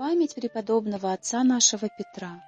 Память преподобного отца нашего Петра.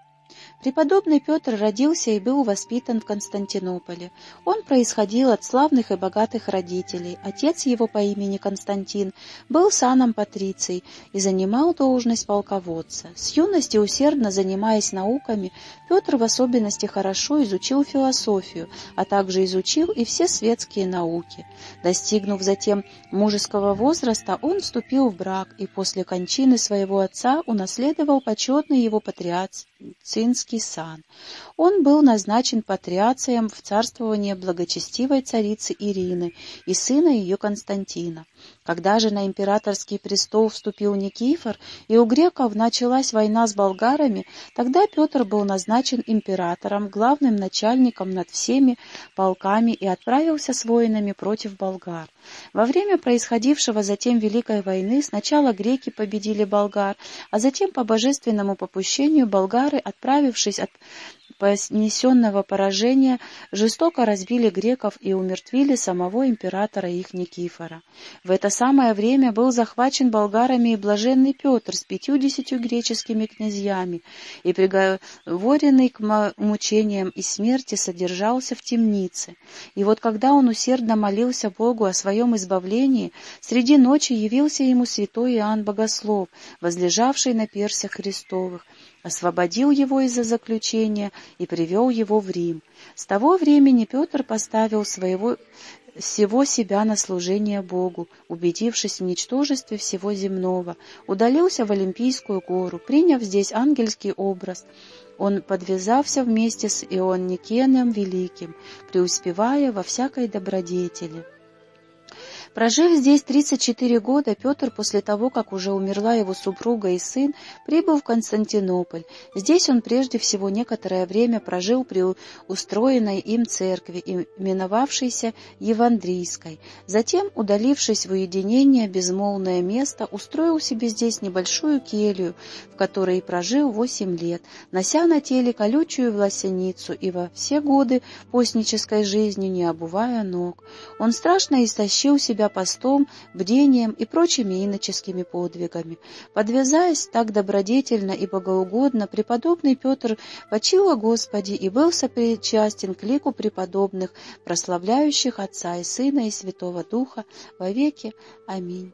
Преподобный Петр родился и был воспитан в Константинополе. Он происходил от славных и богатых родителей. Отец его по имени Константин был саном патриций и занимал должность полководца. С юности усердно занимаясь науками, Петр в особенности хорошо изучил философию, а также изучил и все светские науки. Достигнув затем мужеского возраста, он вступил в брак и после кончины своего отца унаследовал почетный его патриацинский сан. Он был назначен патриацием в царствование благочестивой царицы Ирины и сына ее Константина. Когда же на императорский престол вступил Никифор, и у греков началась война с болгарами, тогда Петр был назначен императором, главным начальником над всеми полками и отправился с воинами против болгар. Во время происходившего затем Великой войны сначала греки победили болгар, а затем по божественному попущению болгары, отправившись от понесенного поражения жестоко разбили греков и умертвили самого императора их Никифора. В это самое время был захвачен болгарами и блаженный Петр с пятьюдесятью греческими князьями и приговоренный к мучениям и смерти содержался в темнице. И вот когда он усердно молился Богу о своем избавлении, среди ночи явился ему святой Иоанн Богослов, возлежавший на персях Христовых, освободил его из-за заключения и привел его в Рим. С того времени Петр поставил своего всего себя на служение Богу, убедившись в ничтожестве всего земного, удалился в Олимпийскую гору, приняв здесь ангельский образ. Он подвязался вместе с Ионникеном Великим, преуспевая во всякой добродетели. Прожив здесь 34 года, Петр после того, как уже умерла его супруга и сын, прибыл в Константинополь. Здесь он прежде всего некоторое время прожил при устроенной им церкви, именовавшейся Евандрийской. Затем, удалившись в уединение, безмолвное место, устроил себе здесь небольшую келью, в которой и прожил восемь лет, нося на теле колючую власеницу и во все годы постнической жизни не обувая ног. Он страшно истощил себя себя постом, бдением и прочими иноческими подвигами. Подвязаясь так добродетельно и богоугодно, преподобный Петр почил о Господе и был сопричастен к лику преподобных, прославляющих Отца и Сына и Святого Духа во веки. Аминь.